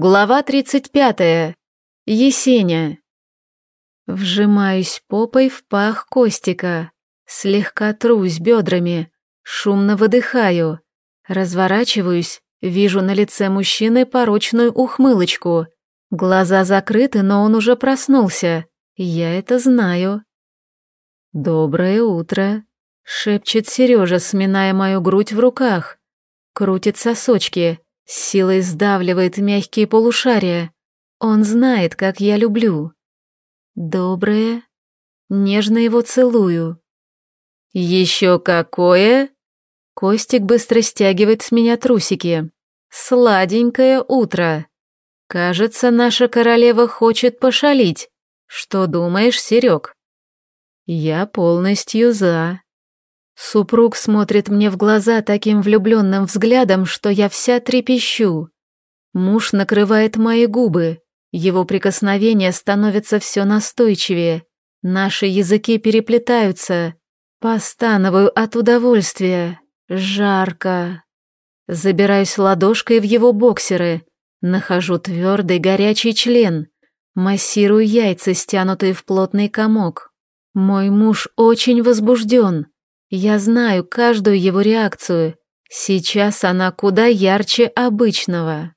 Глава 35. Есеня. Вжимаюсь попой в пах Костика, слегка трусь бедрами, шумно выдыхаю, разворачиваюсь, вижу на лице мужчины порочную ухмылочку. Глаза закрыты, но он уже проснулся, я это знаю. «Доброе утро», — шепчет Сережа, сминая мою грудь в руках. Крутит сосочки, силой сдавливает мягкие полушария. Он знает, как я люблю. Доброе. Нежно его целую. Еще какое? Костик быстро стягивает с меня трусики. Сладенькое утро. Кажется, наша королева хочет пошалить. Что думаешь, Серег? Я полностью за. Супруг смотрит мне в глаза таким влюбленным взглядом, что я вся трепещу. Муж накрывает мои губы, его прикосновения становятся все настойчивее, наши языки переплетаются. Постановую от удовольствия. Жарко. Забираюсь ладошкой в его боксеры, нахожу твердый горячий член, массирую яйца, стянутые в плотный комок. Мой муж очень возбужден. Я знаю каждую его реакцию. Сейчас она куда ярче обычного.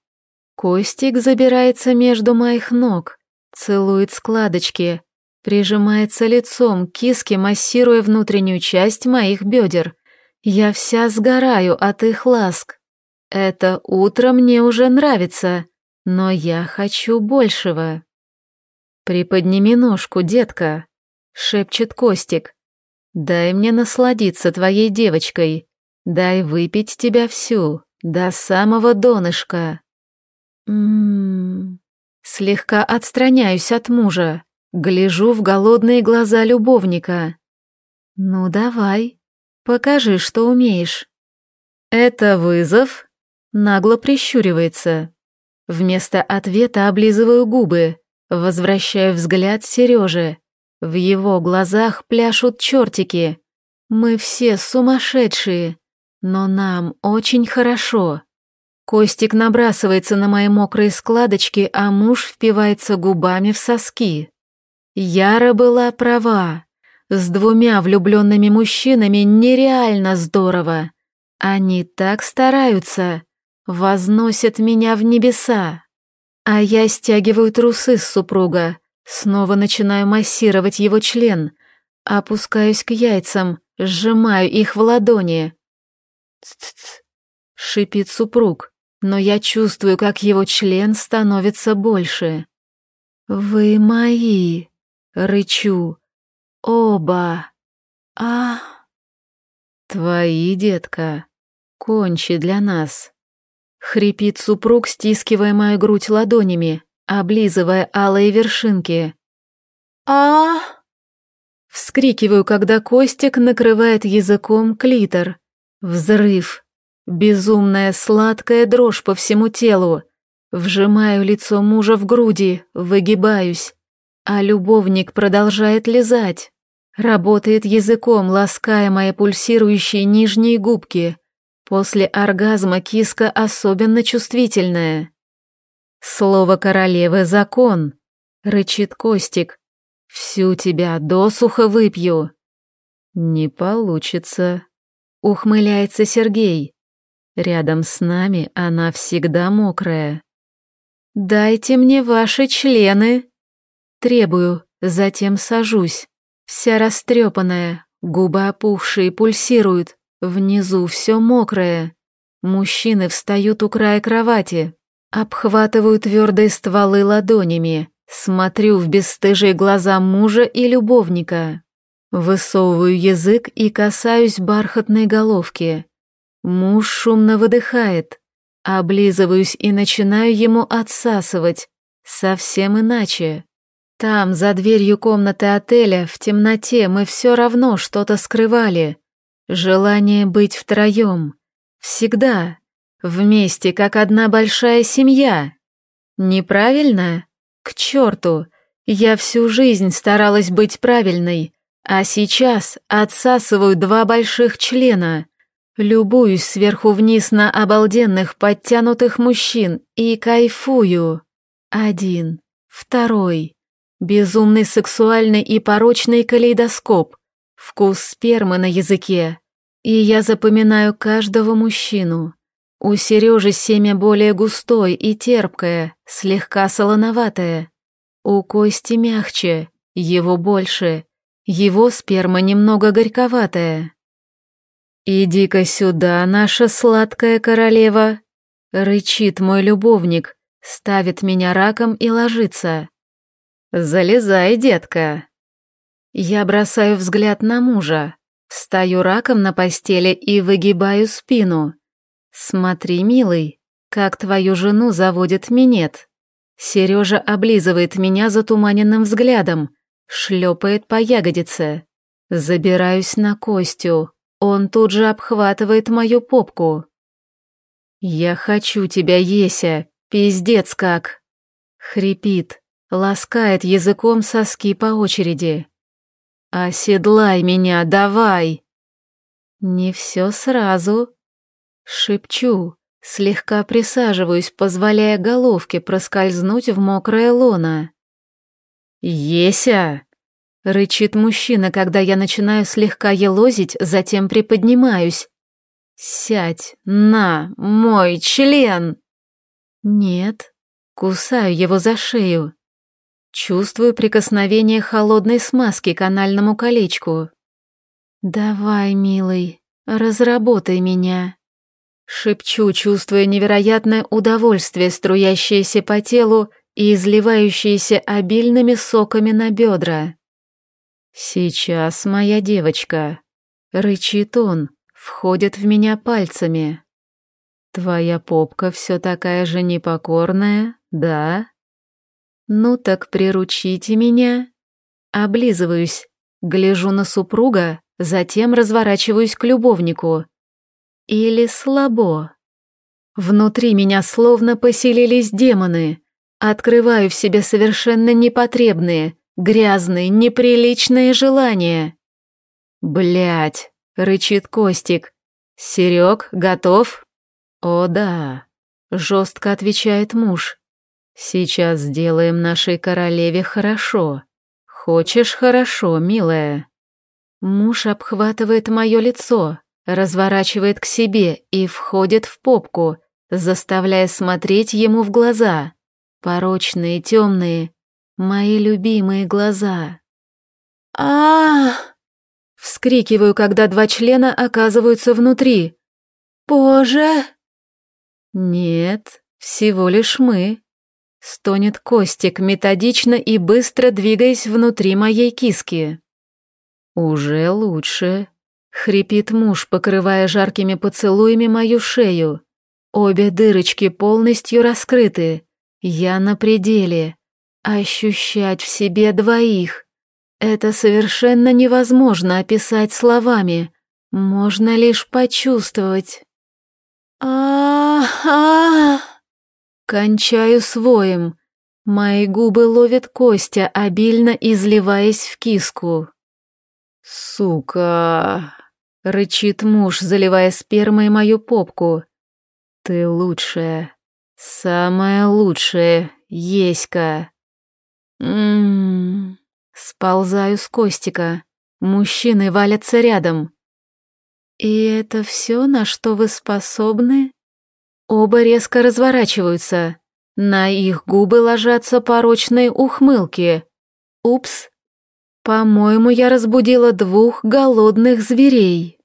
Костик забирается между моих ног, целует складочки, прижимается лицом к киске, массируя внутреннюю часть моих бедер. Я вся сгораю от их ласк. Это утро мне уже нравится, но я хочу большего. «Приподними ножку, детка», — шепчет Костик. Дай мне насладиться твоей девочкой. Дай выпить тебя всю, до самого донышка. Ммм... Слегка отстраняюсь от мужа, гляжу в голодные глаза любовника. Ну давай, покажи, что умеешь. Это вызов? Нагло прищуривается. Вместо ответа облизываю губы, возвращаю взгляд Сереже. В его глазах пляшут чертики. Мы все сумасшедшие, но нам очень хорошо. Костик набрасывается на мои мокрые складочки, а муж впивается губами в соски. Яра была права. С двумя влюбленными мужчинами нереально здорово. Они так стараются, возносят меня в небеса. А я стягиваю трусы с супруга, Снова начинаю массировать его член, опускаюсь к яйцам, сжимаю их в ладони. «Ц-ц-ц», — шипит супруг, но я чувствую, как его член становится больше. «Вы мои!» — рычу. «Оба! А...» «Твои, детка, кончи для нас!» — хрипит супруг, стискивая мою грудь ладонями облизывая алые вершинки. а Вскрикиваю, когда Костик накрывает языком клитор. Взрыв. Безумная сладкая дрожь по всему телу. Вжимаю лицо мужа в груди, выгибаюсь. А любовник продолжает лизать. Работает языком, лаская мои пульсирующие нижние губки. После оргазма киска особенно чувствительная. «Слово королевы — закон», — рычит Костик. «Всю тебя досуха выпью». «Не получится», — ухмыляется Сергей. «Рядом с нами она всегда мокрая». «Дайте мне ваши члены!» Требую, затем сажусь. Вся растрепанная, губы опухшие пульсируют, внизу все мокрое. Мужчины встают у края кровати, Обхватываю твердые стволы ладонями, смотрю в бесстыжие глаза мужа и любовника. Высовываю язык и касаюсь бархатной головки. Муж шумно выдыхает. Облизываюсь и начинаю ему отсасывать. Совсем иначе. Там, за дверью комнаты отеля, в темноте мы все равно что-то скрывали. Желание быть втроем. Всегда. Вместе, как одна большая семья. Неправильно? К черту! Я всю жизнь старалась быть правильной, а сейчас отсасываю два больших члена. Любуюсь сверху вниз на обалденных подтянутых мужчин и кайфую. Один, второй. Безумный сексуальный и порочный калейдоскоп. Вкус спермы на языке. И я запоминаю каждого мужчину. У Сережи семя более густое и терпкое, слегка солоноватое. У Кости мягче, его больше. Его сперма немного горьковатая. «Иди-ка сюда, наша сладкая королева!» Рычит мой любовник, ставит меня раком и ложится. «Залезай, детка!» Я бросаю взгляд на мужа, встаю раком на постели и выгибаю спину. «Смотри, милый, как твою жену заводит минет». Сережа облизывает меня затуманенным взглядом, шлепает по ягодице. Забираюсь на Костю, он тут же обхватывает мою попку. «Я хочу тебя, Еся, пиздец как!» Хрипит, ласкает языком соски по очереди. «Оседлай меня, давай!» «Не все сразу», Шепчу, слегка присаживаюсь, позволяя головке проскользнуть в мокрое лоно. «Еся!» — рычит мужчина, когда я начинаю слегка елозить, затем приподнимаюсь. «Сядь на мой член!» «Нет», — кусаю его за шею. Чувствую прикосновение холодной смазки к анальному колечку. «Давай, милый, разработай меня». Шепчу, чувствуя невероятное удовольствие, струящееся по телу и изливающееся обильными соками на бедра. «Сейчас, моя девочка», — рычит он, входит в меня пальцами. «Твоя попка все такая же непокорная, да?» «Ну так приручите меня». Облизываюсь, гляжу на супруга, затем разворачиваюсь к любовнику. Или слабо? Внутри меня словно поселились демоны. Открываю в себе совершенно непотребные, грязные, неприличные желания. Блять, рычит Костик. Серег, готов? О да, жестко отвечает муж. Сейчас сделаем нашей королеве хорошо. Хочешь хорошо, милая? Муж обхватывает мое лицо, разворачивает к себе и входит в попку, заставляя смотреть ему в глаза. Порочные, темные, мои любимые глаза. а Вскрикиваю, когда два члена оказываются внутри. «Боже!» «Нет, всего лишь мы», — стонет Костик, методично и быстро двигаясь внутри моей киски. «Уже лучше», Хрипит муж, покрывая жаркими поцелуями мою шею. Обе дырочки полностью раскрыты. Я на пределе. Ощущать в себе двоих. Это совершенно невозможно описать словами. Можно лишь почувствовать. а а Кончаю своим. Мои губы ловят Костя, обильно изливаясь в киску. «Сука!» — рычит муж, заливая спермой мою попку. «Ты лучшая, самая лучшая, Еська!» «Ммм...» Сползаю с Костика. Мужчины валятся рядом. «И это все, на что вы способны?» Оба резко разворачиваются. На их губы ложатся порочные ухмылки. «Упс, по-моему, я разбудила двух голодных зверей.